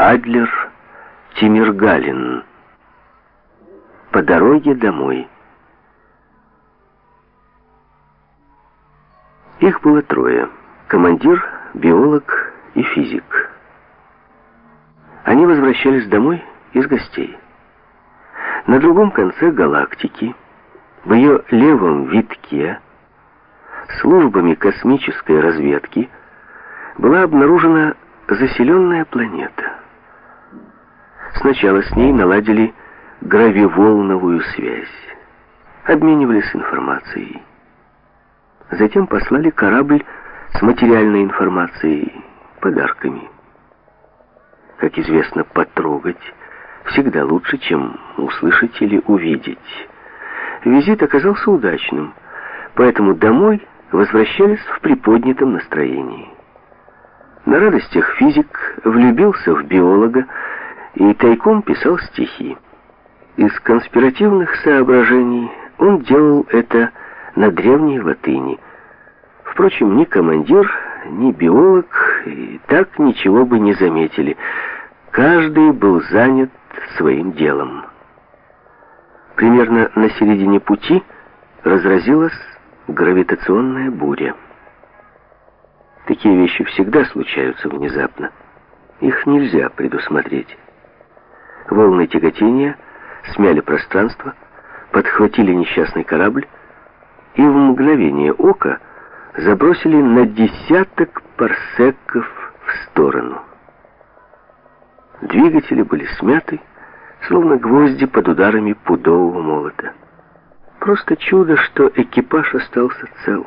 Адлер Тимиргалин. По дороге домой. Их было трое. Командир, биолог и физик. Они возвращались домой из гостей. На другом конце галактики, в ее левом витке, службами космической разведки, была обнаружена заселенная планета. Сначала с ней наладили гравиволновую связь, обменивались информацией. Затем послали корабль с материальной информацией, подарками. Как известно, потрогать всегда лучше, чем услышать или увидеть. Визит оказался удачным, поэтому домой возвращались в приподнятом настроении. На радостях физик влюбился в биолога и тайком писал стихи. Из конспиративных соображений он делал это на древней латыни. Впрочем, ни командир, ни биолог и так ничего бы не заметили. Каждый был занят своим делом. Примерно на середине пути разразилась гравитационная буря. Такие вещи всегда случаются внезапно. Их нельзя предусмотреть. Волны тяготения смяли пространство, подхватили несчастный корабль и в мгновение ока забросили на десяток парсеков в сторону. Двигатели были смяты, словно гвозди под ударами пудового молота. Просто чудо, что экипаж остался цел.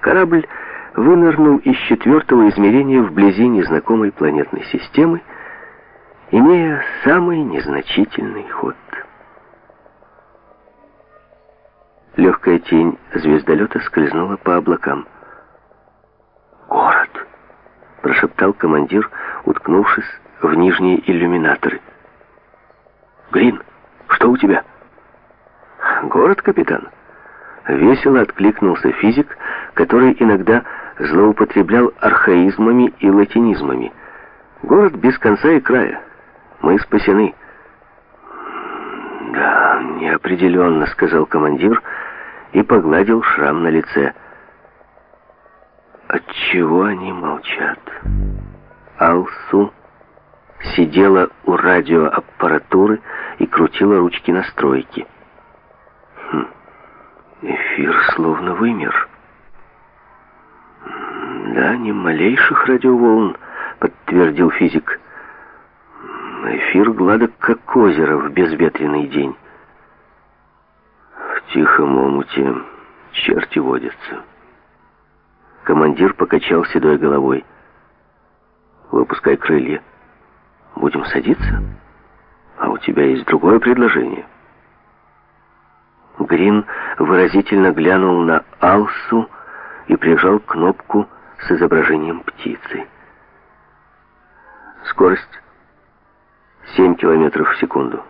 Корабль вынырнул из четвертого измерения вблизи незнакомой планетной системы, имея самый незначительный ход. Легкая тень звездолета скользнула по облакам. «Город!» — прошептал командир, уткнувшись в нижние иллюминаторы. «Грин, что у тебя?» «Город, капитан?» Весело откликнулся физик, который иногда злоупотреблял архаизмами и латинизмами. «Город без конца и края. Мы спасены». «Да, неопределенно», — сказал командир и погладил шрам на лице. «Отчего они молчат?» Алсу сидела у радиоаппаратуры и крутила ручки настройки. Хм, эфир словно вымер. «Да, ни малейших радиоволн», — подтвердил физик. «Эфир гладок, как озеро в безветренный день». «В тихом омуте черти водятся». Командир покачал седой головой. «Выпускай крылья. Будем садиться? А у тебя есть другое предложение?» Грин выразительно глянул на Алсу и прижал кнопку с изображением птицы. Скорость 7 километров в секунду.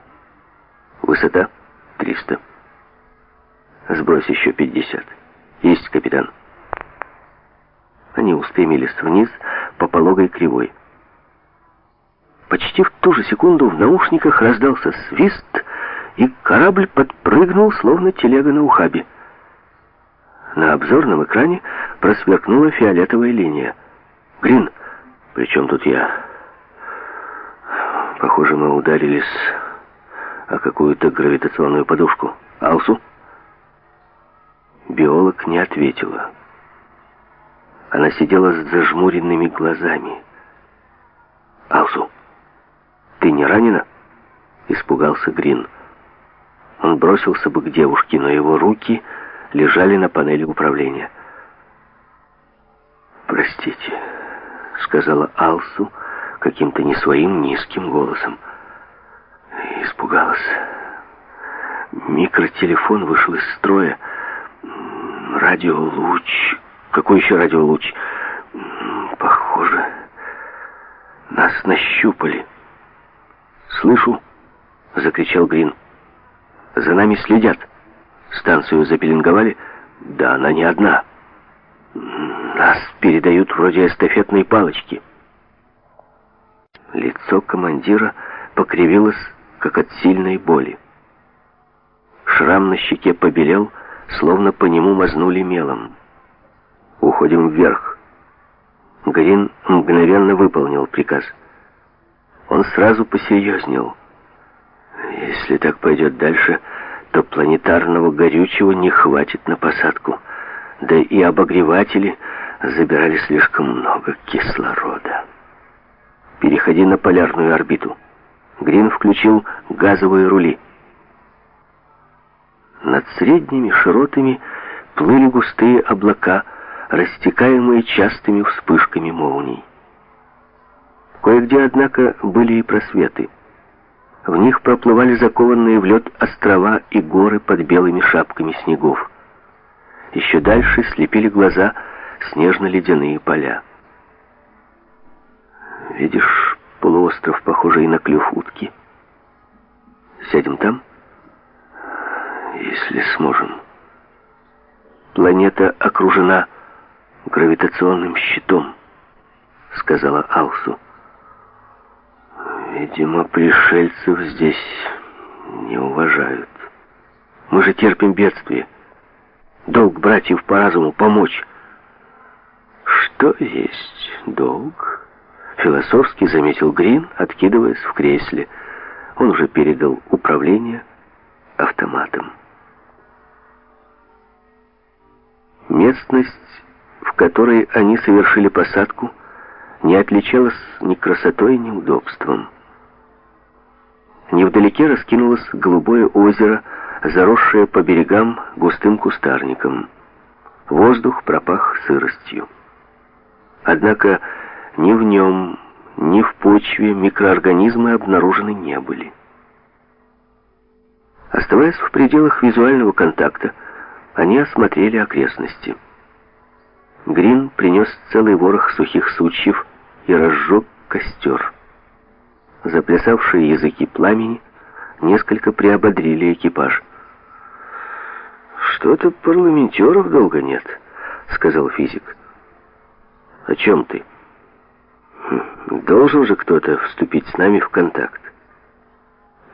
Высота 300. Сбрось еще 50. Есть, капитан. Они устремились вниз по пологой кривой. Почти в ту же секунду в наушниках раздался свист, и корабль подпрыгнул, словно телега на ухабе. На обзорном экране просверкнула фиолетовая линия. «Грин, при чем тут я?» Похоже, мы ударились о какую-то гравитационную подушку. «Алсу?» Биолог не ответила. Она сидела с зажмуренными глазами. «Алсу, ты не ранена?» Испугался Грин. Он бросился бы к девушке, но его руки лежали на панели управления. «Простите», — сказала Алсу каким-то не своим низким голосом. Испугалась. Микротелефон вышел из строя. Радиолуч. Какой еще радиолуч? Похоже, нас нащупали. «Слышу!» — закричал Грин. «За нами следят. Станцию запеленговали. Да она не одна. Нас передают вроде эстафетной палочки». Лицо командира покривилось, как от сильной боли. Шрам на щеке побелел, словно по нему мазнули мелом. «Уходим вверх». Грин мгновенно выполнил приказ. Он сразу посерьезнел. «Если так пойдет дальше, то планетарного горючего не хватит на посадку. Да и обогреватели забирали слишком много кислорода. Переходи на полярную орбиту». Грин включил газовые рули. Над средними широтами плыли густые облака, растекаемые частыми вспышками молний. Кое-где, однако, были и просветы. В них проплывали закованные в лед острова и горы под белыми шапками снегов. Еще дальше слепили глаза снежно-ледяные поля. «Видишь полуостров, похожий на клюв утки? Сядем там?» если сможем. Планета окружена гравитационным щитом, сказала Алсу. Видимо, пришельцев здесь не уважают. Мы же терпим бедствие. Долг братьев по разуму помочь. Что есть долг? Философски заметил Грин, откидываясь в кресле. Он уже передал управление автоматом. Местность, в которой они совершили посадку, не отличалась ни красотой, ни удобством. Невдалеке раскинулось голубое озеро, заросшее по берегам густым кустарником. Воздух пропах сыростью. Однако ни в нем, ни в почве микроорганизмы обнаружены не были. Оставаясь в пределах визуального контакта, они осмотрели окрестности. Грин принес целый ворох сухих сучьев и разжег костер. Заплясавшие языки пламени несколько приободрили экипаж. «Что-то парламентеров долго нет», — сказал физик. «О чем ты?» «Хм, «Должен же кто-то вступить с нами в контакт.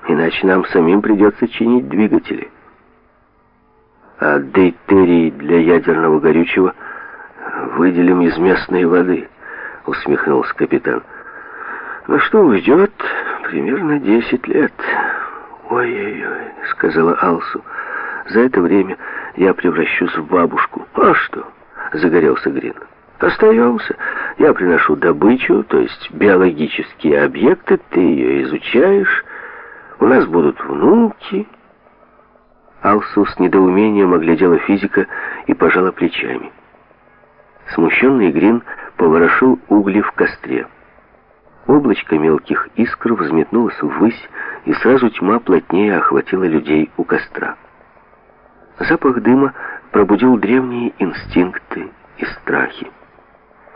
Иначе нам самим придется чинить двигатели» а дейтерий для ядерного горючего выделим из местной воды», — усмехнулся капитан. «На что уйдет примерно десять лет». «Ой-ой-ой», — сказала Алсу, — «за это время я превращусь в бабушку». «А что?» — загорелся Грин. «Остаемся. Я приношу добычу, то есть биологические объекты, ты ее изучаешь, у нас будут внуки». Алсу с недоумением оглядела физика и пожала плечами. Смущенный Грин поворошил угли в костре. Облачко мелких искр взметнулось ввысь, и сразу тьма плотнее охватила людей у костра. Запах дыма пробудил древние инстинкты и страхи.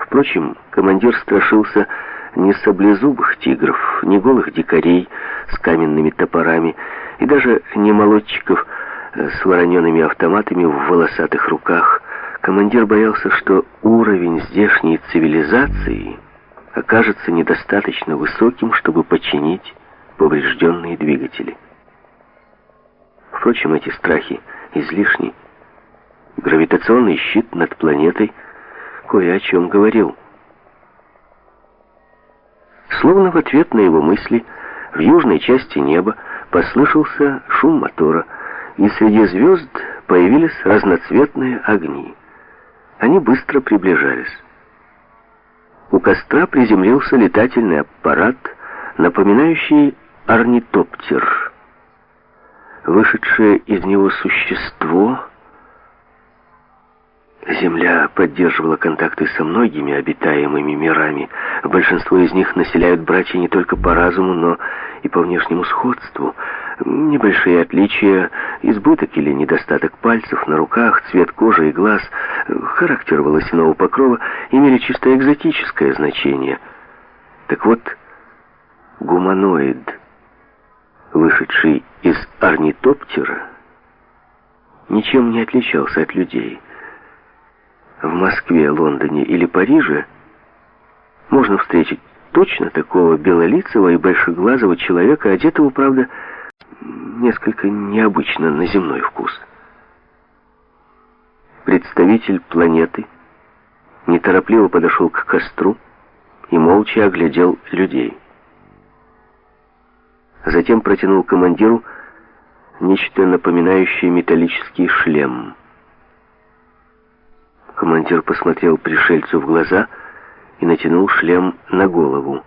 Впрочем, командир страшился не саблезубых тигров, не голых дикарей с каменными топорами и даже не молодчиков, с вороненными автоматами в волосатых руках, командир боялся, что уровень здешней цивилизации окажется недостаточно высоким, чтобы починить поврежденные двигатели. Впрочем, эти страхи излишни. Гравитационный щит над планетой кое о чем говорил. Словно в ответ на его мысли в южной части неба послышался шум мотора, и среди звезд появились разноцветные огни. Они быстро приближались. У костра приземлился летательный аппарат, напоминающий орнитоптер. Вышедшее из него существо Земля поддерживала контакты со многими обитаемыми мирами. Большинство из них населяют братья не только по разуму, но и по внешнему сходству. Небольшие отличия, избыток или недостаток пальцев на руках, цвет кожи и глаз, характер волосяного покрова имели чисто экзотическое значение. Так вот, гуманоид, вышедший из орнитоптера, ничем не отличался от людей – в Москве, Лондоне или Париже можно встретить точно такого белолицего и большеглазого человека, одетого, правда, несколько необычно на земной вкус. Представитель планеты неторопливо подошел к костру и молча оглядел людей. Затем протянул командиру нечто напоминающее металлический шлем. Командир посмотрел пришельцу в глаза и натянул шлем на голову.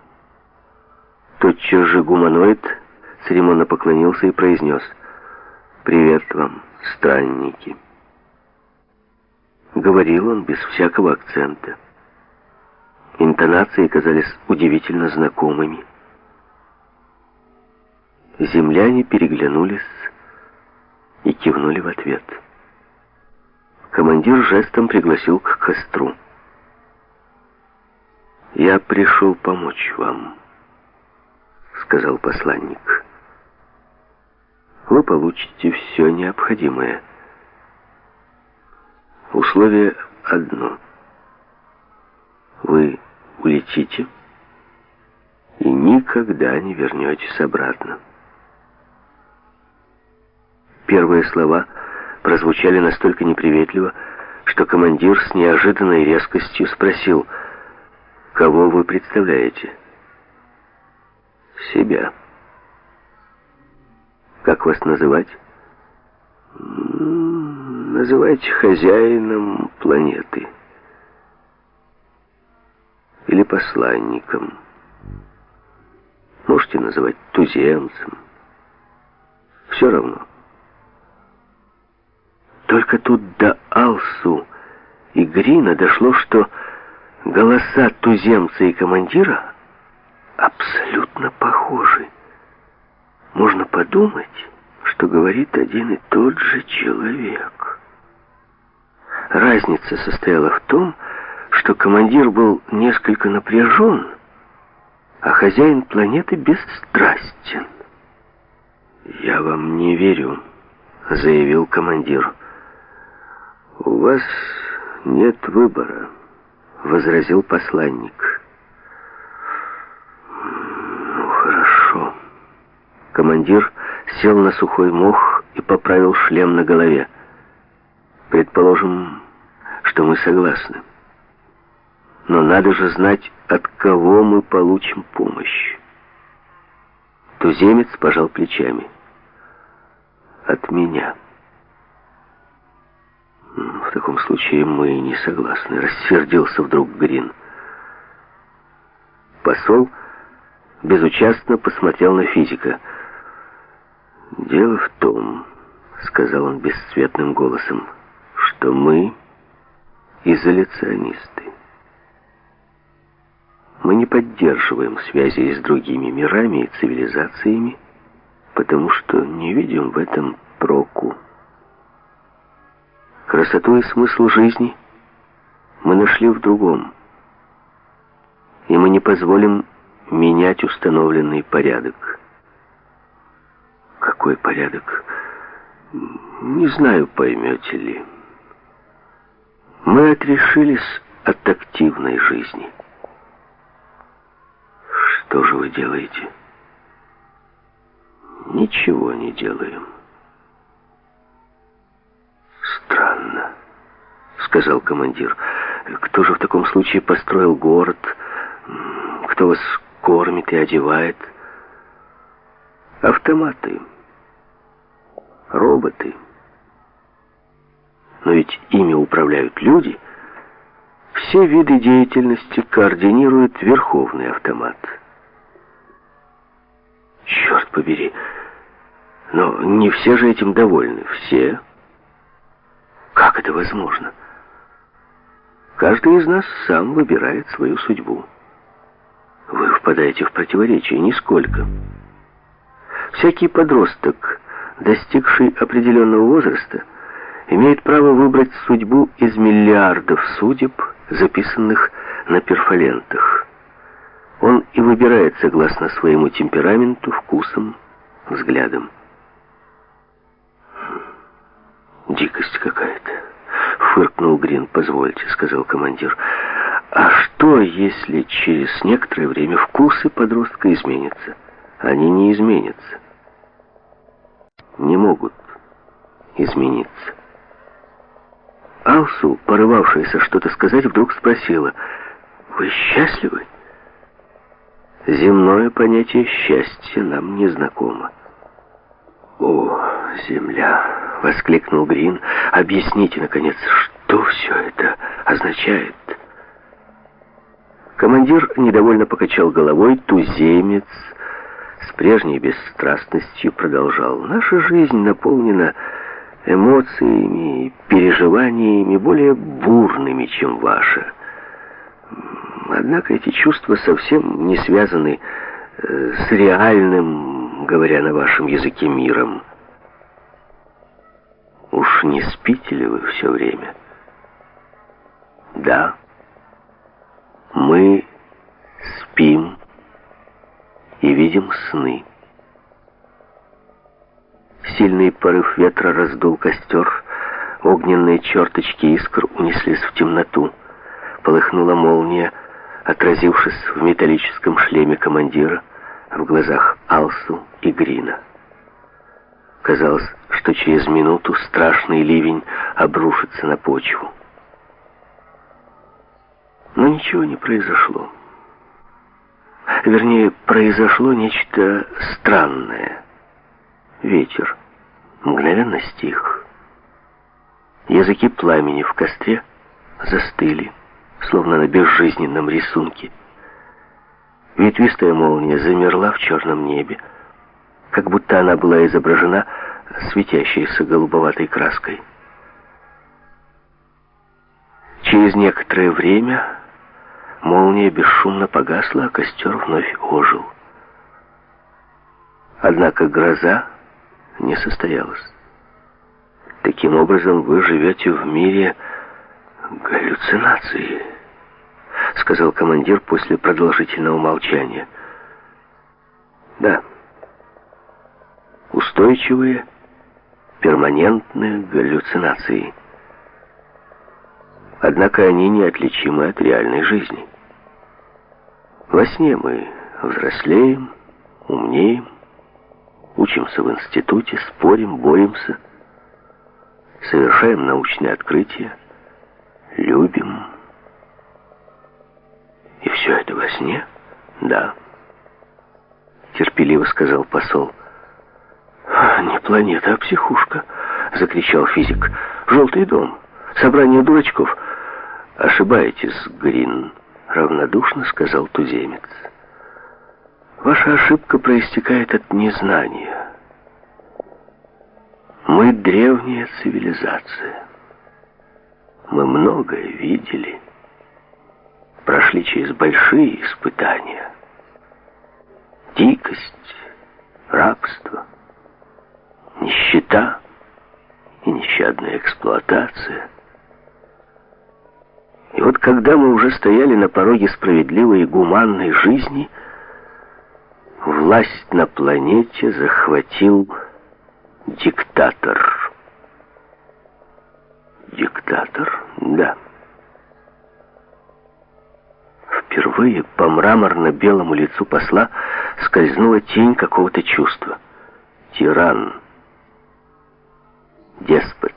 Тотчас же гуманоид церемонно поклонился и произнес «Привет вам, странники». Говорил он без всякого акцента. Интонации казались удивительно знакомыми. Земляне переглянулись и кивнули в ответ. Командир жестом пригласил к костру. «Я пришел помочь вам», — сказал посланник. «Вы получите все необходимое. Условие одно. Вы улетите и никогда не вернетесь обратно». Первые слова прозвучали настолько неприветливо, что командир с неожиданной резкостью спросил, «Кого вы представляете?» «Себя». «Как вас называть?» «Называйте хозяином планеты» или посланником. Можете называть туземцем. Все равно. Только тут до Алсу и Грина дошло, что голоса туземца и командира абсолютно похожи. Можно подумать, что говорит один и тот же человек. Разница состояла в том, что командир был несколько напряжен, а хозяин планеты бесстрастен. «Я вам не верю», — заявил командир. «У вас нет выбора», — возразил посланник. «Ну, хорошо». Командир сел на сухой мох и поправил шлем на голове. «Предположим, что мы согласны. Но надо же знать, от кого мы получим помощь». Туземец пожал плечами. «От меня». В таком случае мы не согласны, рассердился вдруг Грин. Посол безучастно посмотрел на физика. «Дело в том, — сказал он бесцветным голосом, — что мы изоляционисты. Мы не поддерживаем связи с другими мирами и цивилизациями, потому что не видим в этом проку. Красоту и смысл жизни мы нашли в другом. И мы не позволим менять установленный порядок. Какой порядок? Не знаю, поймете ли. Мы отрешились от активной жизни. Что же вы делаете? Ничего не делаем. Сказал командир. «Кто же в таком случае построил город? Кто вас кормит и одевает?» «Автоматы. Роботы. Но ведь ими управляют люди. Все виды деятельности координирует Верховный автомат». «Черт побери!» Но не все же этим довольны. Все как это возможно? Каждый из нас сам выбирает свою судьбу. Вы впадаете в противоречие нисколько. Всякий подросток, достигший определенного возраста, имеет право выбрать судьбу из миллиардов судеб, записанных на перфолентах. Он и выбирает согласно своему темпераменту, вкусам, взглядам. Дикость какая-то. Фыркнул Грин. «Позвольте», — сказал командир. А что, если через некоторое время вкусы подростка изменятся? Они не изменятся. Не могут измениться. Алсу, порывавшаяся что-то сказать, вдруг спросила, «Вы счастливы?» Земное понятие счастья нам не знакомо. «О, земля!» — воскликнул Грин. «Объясните, наконец, что все это означает?» Командир недовольно покачал головой, туземец с прежней бесстрастностью продолжал. «Наша жизнь наполнена эмоциями и переживаниями более бурными, чем ваша. Однако эти чувства совсем не связаны э, с реальным, говоря на вашем языке, миром. Уж не спите ли вы все время? Да. Мы спим и видим сны. Сильный порыв ветра раздул костер, огненные черточки искр унеслись в темноту. Полыхнула молния, отразившись в металлическом шлеме командира, в глазах Алсу и Грина. Казалось, что через минуту страшный ливень обрушится на почву. Но ничего не произошло. Вернее, произошло нечто странное. Ветер мгновенно стих. Языки пламени в костре застыли, словно на безжизненном рисунке. Ветвистая молния замерла в черном небе, как будто она была изображена светящейся голубоватой краской. Через некоторое время Молния бесшумно погасла, а костер вновь ожил. Однако гроза не состоялась. Таким образом, вы живете в мире галлюцинации, сказал командир после продолжительного молчания. Да. Устойчивые, перманентные галлюцинации. Однако они неотличимы от реальной жизни. Во сне мы взрослеем, умнеем, учимся в институте, спорим, боремся, совершаем научные открытия, любим. И все это во сне? Да. Терпеливо сказал посол. «Не планета, а психушка!» — закричал физик. «Желтый дом! Собрание дурачков!» «Ошибаетесь, Грин!» равнодушно сказал туземец. Ваша ошибка проистекает от незнания. Мы древняя цивилизация. Мы многое видели, прошли через большие испытания. Дикость, рабство, нищета и нещадная эксплуатация – и вот когда мы уже стояли на пороге справедливой и гуманной жизни, власть на планете захватил диктатор. Диктатор? Да. Впервые по мраморно-белому лицу посла скользнула тень какого-то чувства. Тиран. Деспот.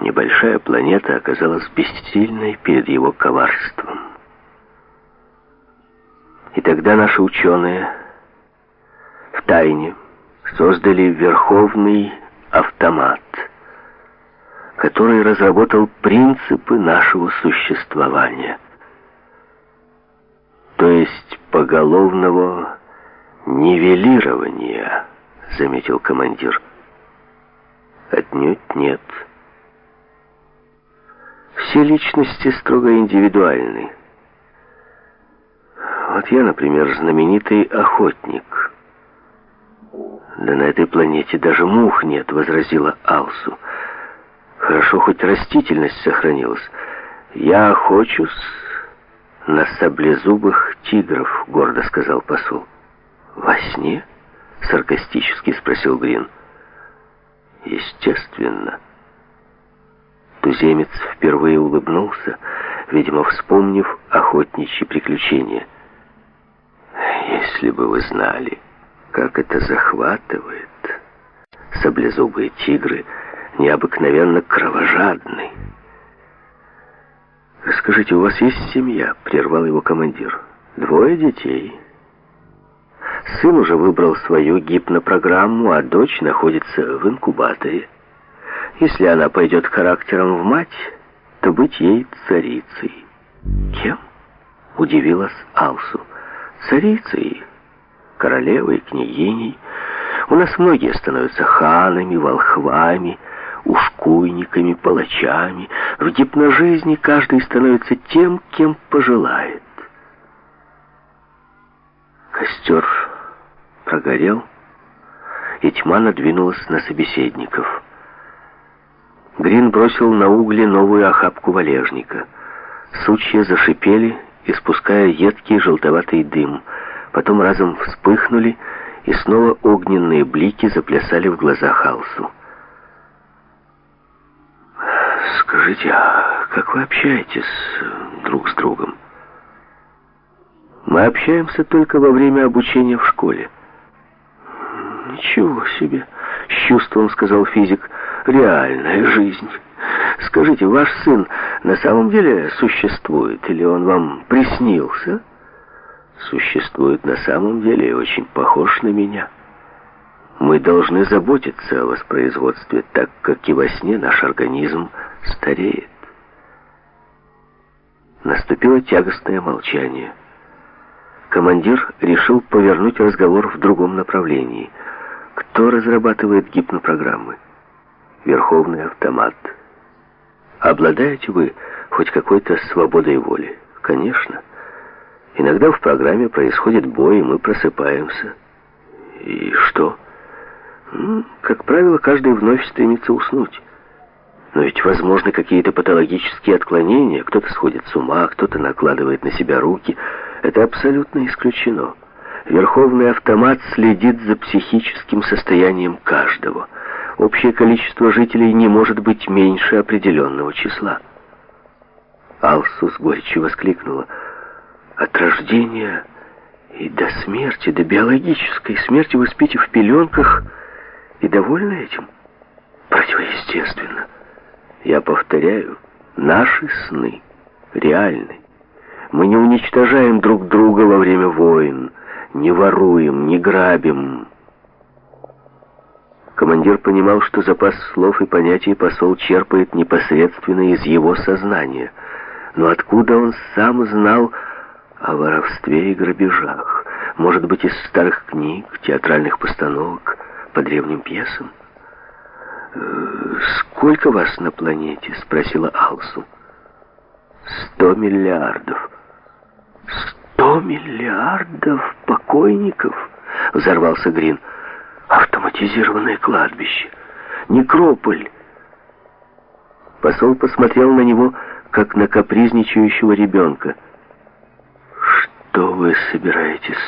Небольшая планета оказалась бессильной перед его коварством. И тогда наши ученые в тайне создали верховный автомат, который разработал принципы нашего существования, то есть поголовного нивелирования, заметил командир. Отнюдь нет. Все личности строго индивидуальны. Вот я, например, знаменитый охотник. Да на этой планете даже мух нет, возразила Алсу. Хорошо, хоть растительность сохранилась. Я охочусь на саблезубых тигров, гордо сказал посол. Во сне? Саркастически спросил Грин. Естественно. Туземец впервые улыбнулся, видимо, вспомнив охотничьи приключения. «Если бы вы знали, как это захватывает, саблезубые тигры необыкновенно кровожадны». «Скажите, у вас есть семья?» — прервал его командир. «Двое детей». Сын уже выбрал свою гипнопрограмму, а дочь находится в инкубаторе. Если она пойдет характером в мать, то быть ей царицей. Кем? Удивилась Алсу. Царицей, королевой, княгиней. У нас многие становятся ханами, волхвами, ушкуйниками, палачами. В гипножизни каждый становится тем, кем пожелает. Костер прогорел, и тьма надвинулась на собеседников. Грин бросил на угли новую охапку валежника. Сучья зашипели, испуская едкий желтоватый дым. Потом разом вспыхнули, и снова огненные блики заплясали в глазах Халсу. «Скажите, а как вы общаетесь друг с другом?» «Мы общаемся только во время обучения в школе». «Ничего себе!» — с чувством сказал физик — реальная жизнь. Скажите, ваш сын на самом деле существует, или он вам приснился? Существует на самом деле и очень похож на меня. Мы должны заботиться о воспроизводстве, так как и во сне наш организм стареет. Наступило тягостное молчание. Командир решил повернуть разговор в другом направлении. Кто разрабатывает гипнопрограммы? верховный автомат. Обладаете вы хоть какой-то свободой воли? Конечно. Иногда в программе происходит бой, и мы просыпаемся. И что? Ну, как правило, каждый вновь стремится уснуть. Но ведь возможны какие-то патологические отклонения. Кто-то сходит с ума, кто-то накладывает на себя руки. Это абсолютно исключено. Верховный автомат следит за психическим состоянием каждого – общее количество жителей не может быть меньше определенного числа. Алсус горячо воскликнула. От рождения и до смерти, до биологической смерти вы спите в пеленках и довольны этим? Противоестественно. Я повторяю, наши сны реальны. Мы не уничтожаем друг друга во время войн, не воруем, не грабим, Командир понимал, что запас слов и понятий посол черпает непосредственно из его сознания. Но откуда он сам знал о воровстве и грабежах? Может быть, из старых книг, театральных постановок, по древним пьесам? «Э, «Сколько вас на планете?» — спросила Алсу. «Сто миллиардов». «Сто миллиардов покойников?» — взорвался Грин. Автоматизированное кладбище. Некрополь. Посол посмотрел на него, как на капризничающего ребенка. «Что вы собираетесь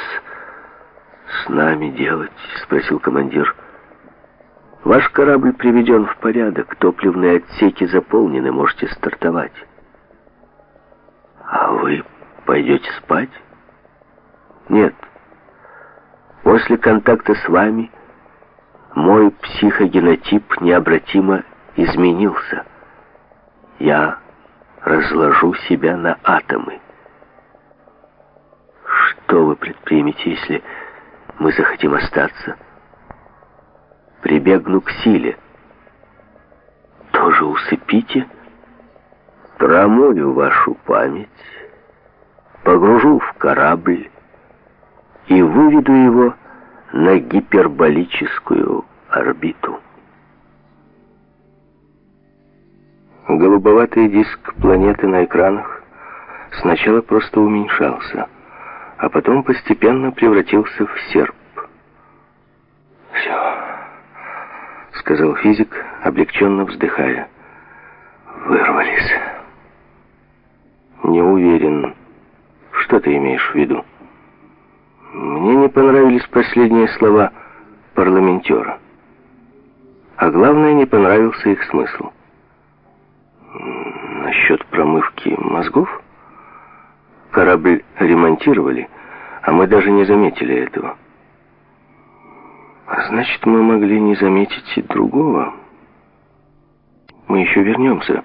с нами делать?» — спросил командир. «Ваш корабль приведен в порядок, топливные отсеки заполнены, можете стартовать». «А вы пойдете спать?» «Нет. После контакта с вами мой психогенотип необратимо изменился. Я разложу себя на атомы. Что вы предпримете, если мы захотим остаться? Прибегну к силе. Тоже усыпите? Промою вашу память, погружу в корабль и выведу его на гиперболическую орбиту. Голубоватый диск планеты на экранах сначала просто уменьшался, а потом постепенно превратился в серп. «Все», — сказал физик, облегченно вздыхая. «Вырвались». «Не уверен. Что ты имеешь в виду?» Мне не понравились последние слова парламентера. А главное, не понравился их смысл. насчет промывки мозгов? Корабль ремонтировали, а мы даже не заметили этого. А значит, мы могли не заметить и другого. Мы еще вернемся.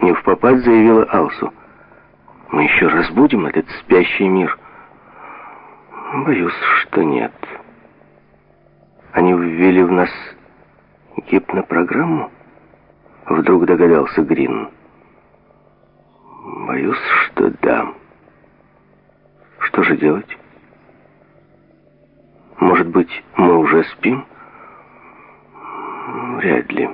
Не в попад заявила Алсу. Мы еще разбудим этот спящий мир. Боюсь, что нет. Они ввели в нас гипнопрограмму? Вдруг догадался Грин. Боюсь, что да. Что же делать? Может быть, мы уже спим? Вряд ли.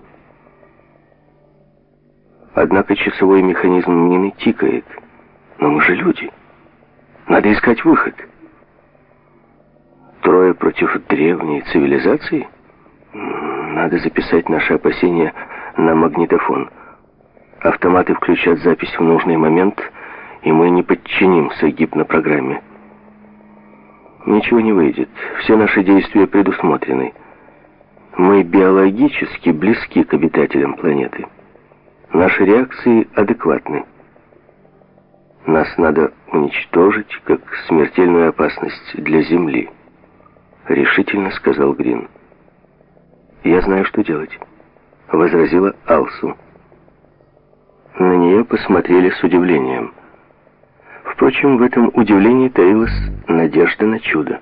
Однако часовой механизм мины тикает. Но мы же люди. Надо искать выход. Трое против древней цивилизации? Надо записать наши опасения на магнитофон. Автоматы включат запись в нужный момент, и мы не подчинимся гипнопрограмме. Ничего не выйдет. Все наши действия предусмотрены. Мы биологически близки к обитателям планеты. Наши реакции адекватны. Нас надо уничтожить как смертельную опасность для Земли, решительно сказал Грин. Я знаю, что делать, возразила Алсу. На нее посмотрели с удивлением. Впрочем, в этом удивлении таилась надежда на чудо.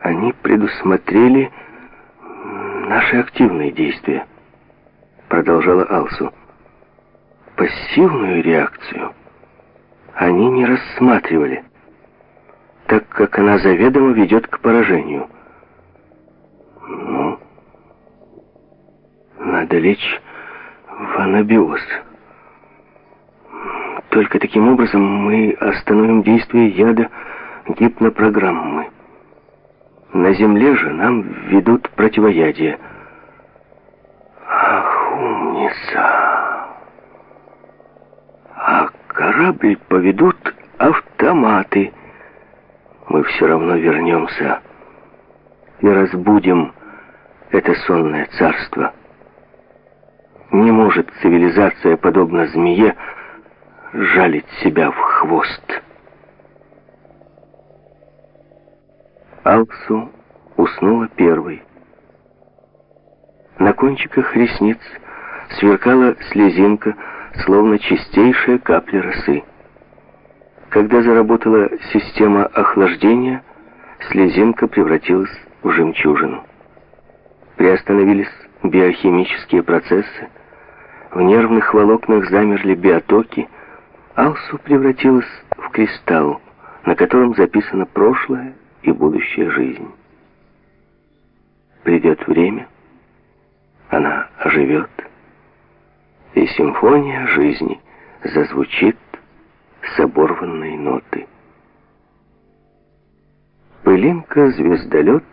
Они предусмотрели наши активные действия, продолжала Алсу. Пассивную реакцию они не рассматривали, так как она заведомо ведет к поражению. Ну, надо лечь в анабиоз. Только таким образом мы остановим действие яда гипнопрограммы. На Земле же нам ведут противоядие. Ах, умница! А корабль поведут автоматы. Мы все равно вернемся и разбудим это сонное царство. Не может цивилизация, подобно змее, жалить себя в хвост. Алсу уснула первой. На кончиках ресниц сверкала слезинка, словно чистейшая капля росы. Когда заработала система охлаждения, слезинка превратилась в жемчужину. Приостановились биохимические процессы, в нервных волокнах замерли биотоки, Алсу превратилась в кристалл, на котором записано прошлое и будущая жизнь. Придет время, она оживет, и симфония жизни зазвучит с оборванной ноты. Пылинка-звездолет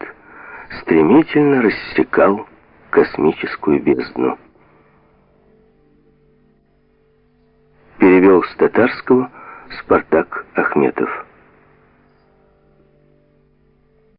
стремительно рассекал космическую бездну. Перевел с татарского Спартак Ахметов.